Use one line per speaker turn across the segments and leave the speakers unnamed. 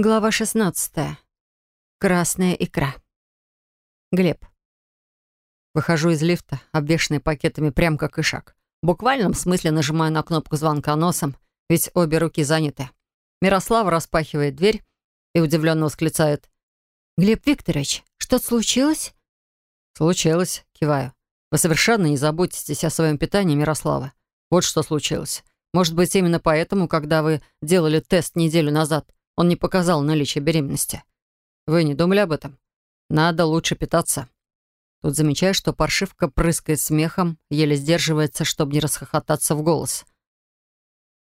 Глава 16. Красная икра. Глеб. Выхожу из лифта, обвешанный пакетами прям как ишак. В буквальном смысле нажимаю на кнопку звонка носом, ведь обе руки заняты. Мирослава распахивает дверь и удивленно восклицает. «Глеб Викторович, что-то случилось?» «Случилось», — киваю. «Вы совершенно не заботитесь о своем питании, Мирослава. Вот что случилось. Может быть, именно поэтому, когда вы делали тест неделю назад, он не показал наличие беременности. Вы не думали об этом? Надо лучше питаться. Тут замечаю, что паршивка прыскает смехом, еле сдерживается, чтобы не расхохотаться в голос.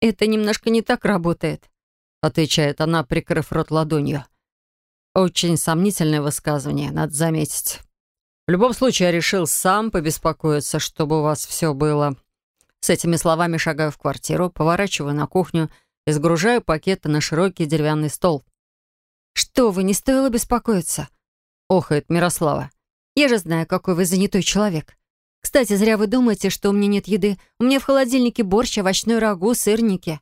«Это немножко не так работает», — отвечает она, прикрыв рот ладонью. Очень сомнительное высказывание, надо заметить. В любом случае, я решил сам побеспокоиться, чтобы у вас все было. С этими словами шагаю в квартиру, поворачиваю на кухню — и сгружаю пакеты на широкий деревянный стол. «Что вы, не стоило беспокоиться?» — охает Мирослава. «Я же знаю, какой вы занятой человек. Кстати, зря вы думаете, что у меня нет еды. У меня в холодильнике борщ, овощной рагу, сырники».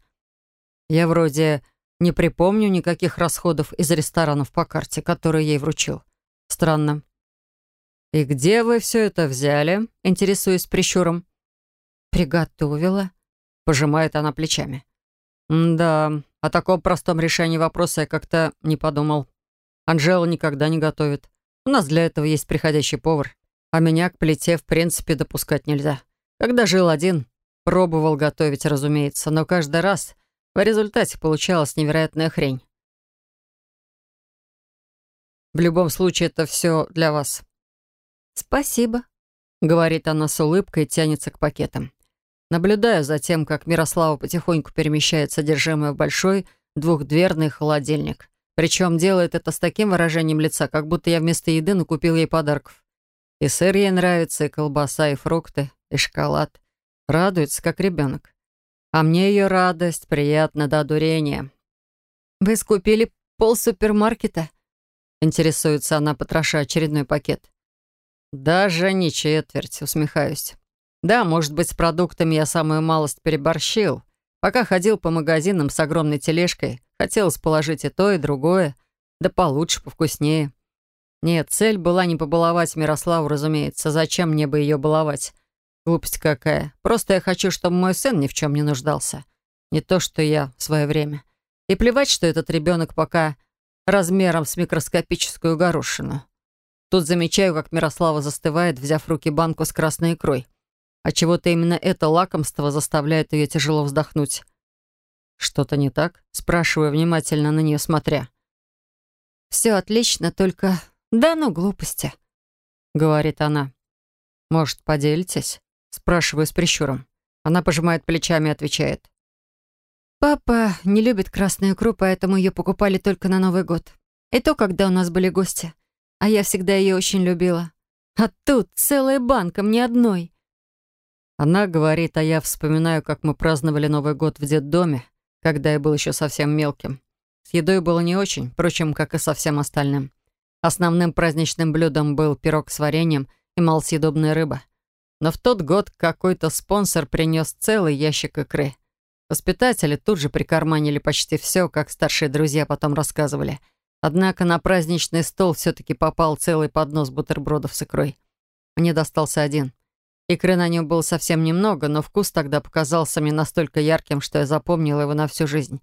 Я вроде не припомню никаких расходов из ресторанов по карте, которые ей вручил. Странно. «И где вы все это взяли?» — интересуюсь прищуром. «Приготовила», — пожимает она плечами. «Да, о таком простом решении вопроса я как-то не подумал. Анжела никогда не готовит. У нас для этого есть приходящий повар. А меня к плите в принципе допускать нельзя. Когда жил один, пробовал готовить, разумеется, но каждый раз в результате получалась невероятная хрень. В любом случае, это все для вас. «Спасибо», — говорит она с улыбкой и тянется к пакетам. Наблюдаю за тем, как Мирослава потихоньку перемещает содержимое в большой двухдверный холодильник. Причем делает это с таким выражением лица, как будто я вместо еды накупил ей подарков. И сыр ей нравится, и колбаса, и фрукты, и шоколад. Радуется, как ребенок. А мне ее радость приятна до одурения. «Вы скупили пол супермаркета?» Интересуется она, потроша очередной пакет. «Даже не четверть», усмехаюсь. Да, может быть, с продуктами я самую малость переборщил. Пока ходил по магазинам с огромной тележкой, хотелось положить и то, и другое, да получше, повкуснее. Нет, цель была не побаловать Мирославу, разумеется. Зачем мне бы ее баловать? Глупость какая. Просто я хочу, чтобы мой сын ни в чем не нуждался. Не то, что я в свое время. И плевать, что этот ребенок пока размером с микроскопическую горошину. Тут замечаю, как Мирослава застывает, взяв в руки банку с красной икрой. А чего-то именно это лакомство заставляет ее тяжело вздохнуть. «Что-то не так?» — спрашиваю, внимательно на нее смотря. «Все отлично, только... Да ну, глупости», — говорит она. «Может, поделитесь?» — спрашиваю с прищуром. Она пожимает плечами и отвечает. «Папа не любит красную икру, поэтому ее покупали только на Новый год. И то, когда у нас были гости. А я всегда ее очень любила. А тут целая банка, мне одной. Она говорит, а я вспоминаю, как мы праздновали Новый год в детдоме, когда я был еще совсем мелким. С едой было не очень, впрочем, как и со всем остальным. Основным праздничным блюдом был пирог с вареньем и малосъедобная рыба. Но в тот год какой-то спонсор принес целый ящик икры. Воспитатели тут же прикарманили почти все, как старшие друзья потом рассказывали. Однако на праздничный стол все-таки попал целый поднос бутербродов с икрой. Мне достался один — Икры на нем было совсем немного, но вкус тогда показался мне настолько ярким, что я запомнила его на всю жизнь.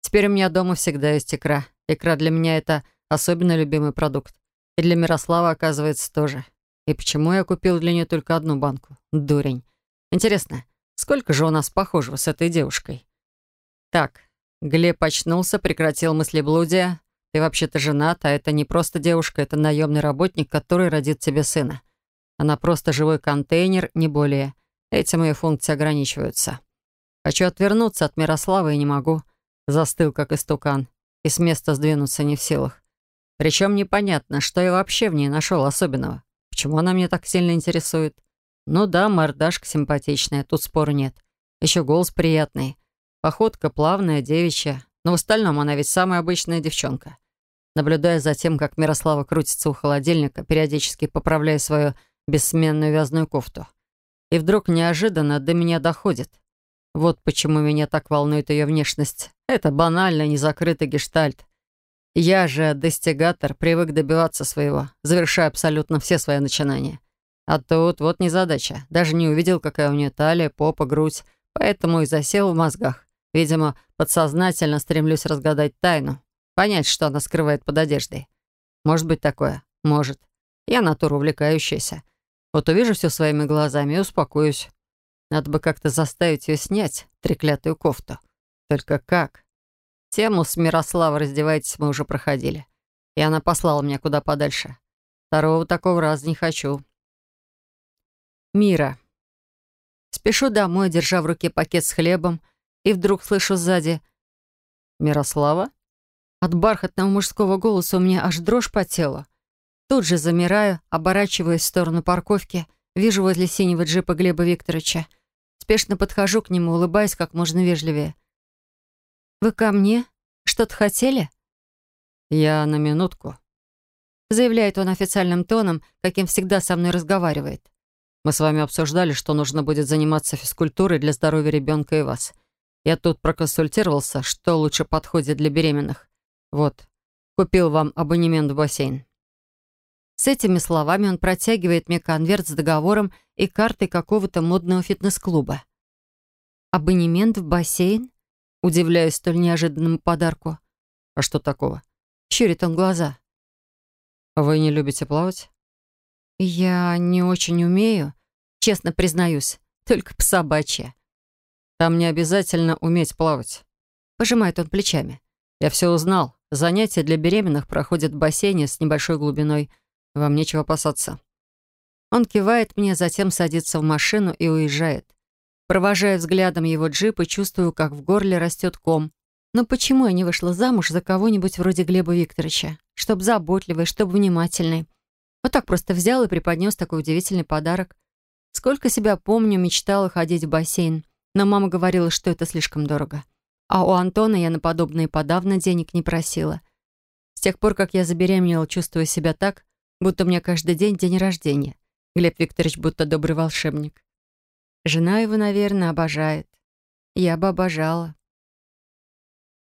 Теперь у меня дома всегда есть икра. Икра для меня — это особенно любимый продукт. И для Мирослава, оказывается, тоже. И почему я купил для нее только одну банку? Дурень. Интересно, сколько же у нас похожего с этой девушкой? Так, Глеб очнулся, прекратил мыслеблудие. Ты вообще-то женат, а это не просто девушка, это наемный работник, который родит тебе сына. Она просто живой контейнер, не более. Этим ее функции ограничиваются. Хочу отвернуться от Мирославы и не могу. Застыл, как истукан. И с места сдвинуться не в силах. Причем непонятно, что я вообще в ней нашел особенного. Почему она мне так сильно интересует? Ну да, мордашка симпатичная, тут спора нет. Еще голос приятный. Походка плавная, девичья. Но в остальном она ведь самая обычная девчонка. Наблюдая за тем, как Мирослава крутится у холодильника, периодически поправляя свое бессменную вязаную кофту. И вдруг неожиданно до меня доходит. Вот почему меня так волнует ее внешность. Это банально незакрытый гештальт. Я же достигатор, привык добиваться своего, завершая абсолютно все свои начинания. А тут вот незадача. Даже не увидел, какая у нее талия, попа, грудь, поэтому и засел в мозгах. Видимо, подсознательно стремлюсь разгадать тайну, понять, что она скрывает под одеждой. Может быть такое? Может. Я натура увлекающаяся. Вот увижу все своими глазами и успокоюсь. Надо бы как-то заставить ее снять треклятую кофту. Только как? Тему с Мирославой «Раздевайтесь» мы уже проходили. И она послала меня куда подальше. Второго такого раза не хочу. Мира. Спешу домой, держа в руке пакет с хлебом, и вдруг слышу сзади «Мирослава?» От бархатного мужского голоса у меня аж дрожь по телу. Тут же замираю, оборачиваясь в сторону парковки, вижу возле синего джипа Глеба Викторовича. Спешно подхожу к нему, улыбаясь как можно вежливее. «Вы ко мне? Что-то хотели?» «Я на минутку», — заявляет он официальным тоном, каким всегда со мной разговаривает. «Мы с вами обсуждали, что нужно будет заниматься физкультурой для здоровья ребенка и вас. Я тут проконсультировался, что лучше подходит для беременных. Вот, купил вам абонемент в бассейн». С этими словами он протягивает мне конверт с договором и картой какого-то модного фитнес-клуба. «Абонемент в бассейн?» Удивляюсь столь неожиданному подарку. А что такого? Щурит он глаза. Вы не любите плавать? Я не очень умею, честно признаюсь, только по собачье. Там не обязательно уметь плавать. Пожимает он плечами. Я все узнал. Занятия для беременных проходят в бассейне с небольшой глубиной. Вам нечего опасаться. Он кивает мне, затем садится в машину и уезжает. Провожая взглядом его джип и чувствую, как в горле растет ком. Но почему я не вышла замуж за кого-нибудь вроде Глеба Викторовича? Чтоб заботливый, чтоб внимательный. Вот так просто взял и преподнес такой удивительный подарок. Сколько себя помню, мечтала ходить в бассейн. Но мама говорила, что это слишком дорого. А у Антона я на подобные подавно денег не просила. С тех пор, как я забеременела, чувствую себя так, будто у меня каждый день день рождения. Глеб Викторович будто добрый волшебник. Жена его, наверное, обожает. Я бы обожала.